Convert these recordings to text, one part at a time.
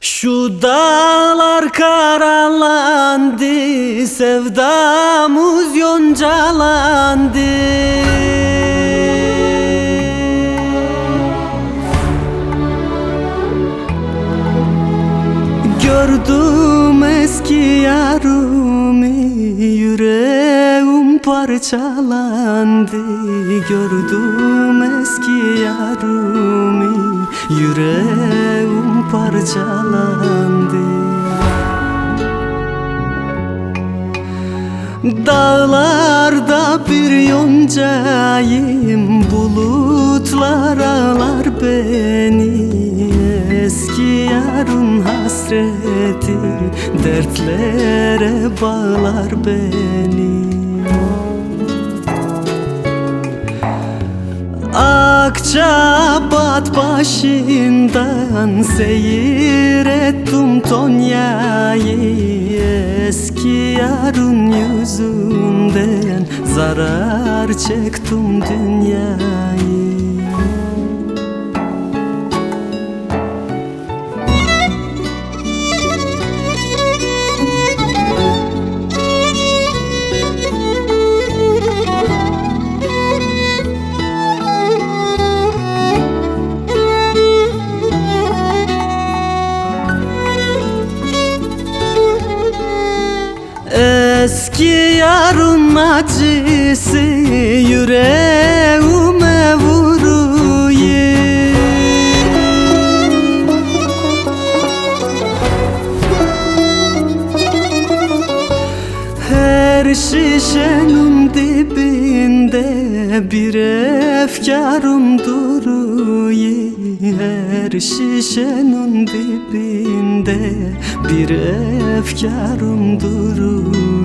Şu dağlar karalandı Sevdamız yoncalandı. Gördüm eski yarımı Yüreğim parçalandı. Gördüm eski yarımı Yüreğim parçalandı Dağlarda bir yoncayım Bulutlar ağlar beni. Eski yarın hasreti Dertlere bağlar beni Akçabat başından seyrettim Tonya'yı Eski yarın yüzünden zarar çektim dünyayı acısı yüreğime vuruyor. Her şişenin dibinde bir efkarım duruyor. Her şişenin dibinde bir efkarım duruyor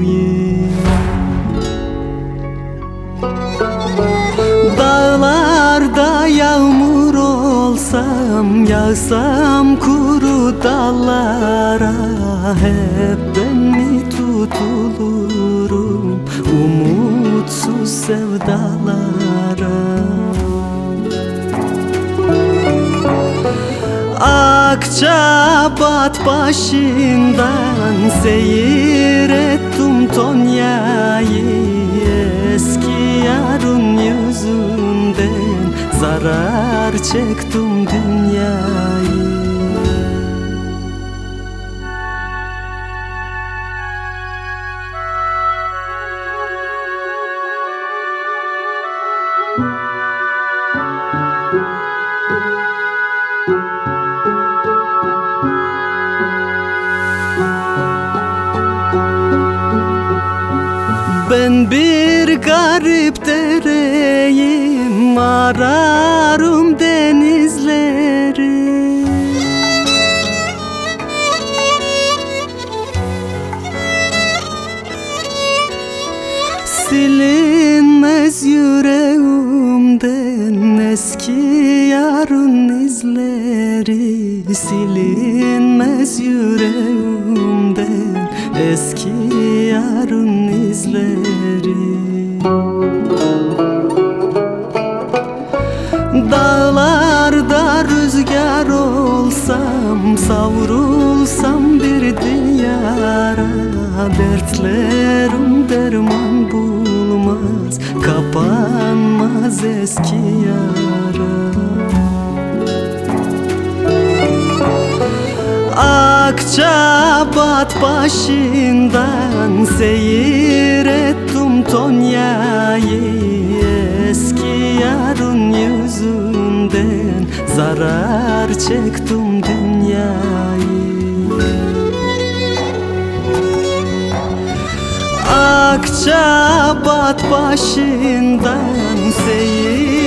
olsam Yağsam kuru dallara Hep ben mi tutulurum Umutsuz sevdalara? Akçabat başından seyrettim Tonya'yı Eski yarın yüzünden. Zarar çektim Ben bir garip dereyim Ararım denizleri. Silinmez yüreğimden eski yarın izleri. Silinmez yüreğimden Dağlarda rüzgar olsam Savrulsam bir diyara Dertlerim derman bulmaz Kapanmaz eski yara. Akçabat başından seyrettim Tonya'yı Eski yarın yüzünden zarar çektim dünyayı. Akçabat başından seyrettim